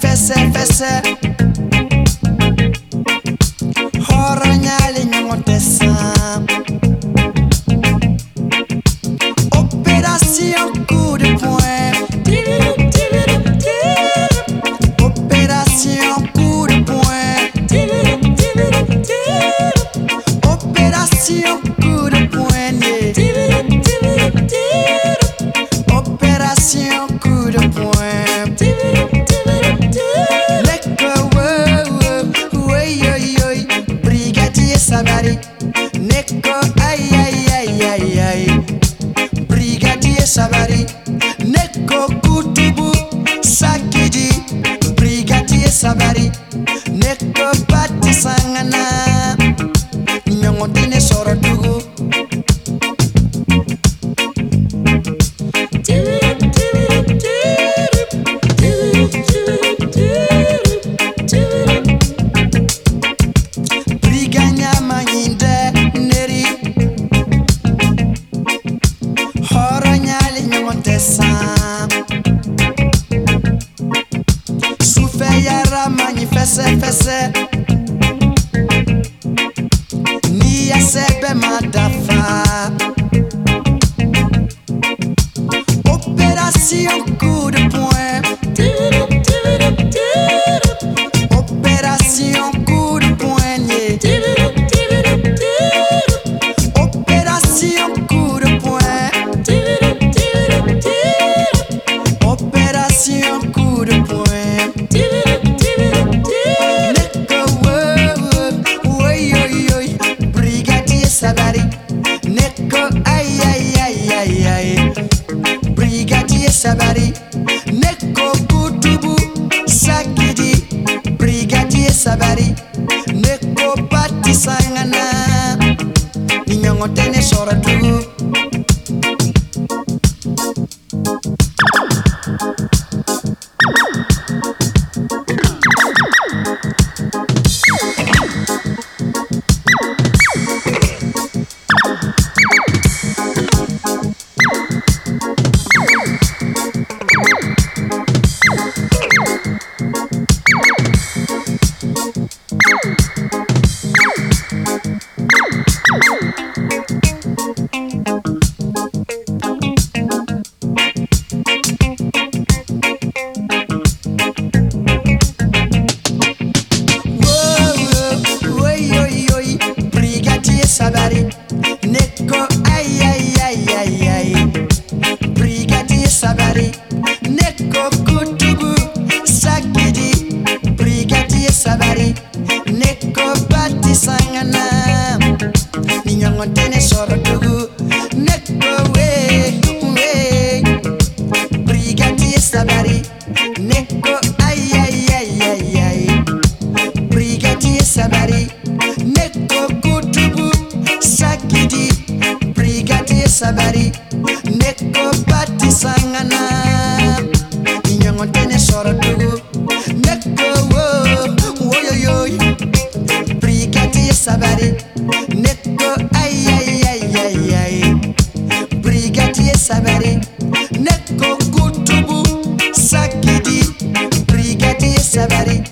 fessé, fessé. promesa. Su manifesta ya fese. Ni sebe madafa. operação cura. sabari neko kutubu sakidi brigadi ye sabari neko patisangana ni nyongo tene sorotugu sabari neko pati sangana Sabari, Neko Gutubu, Sakidi, Brigadier Sabari.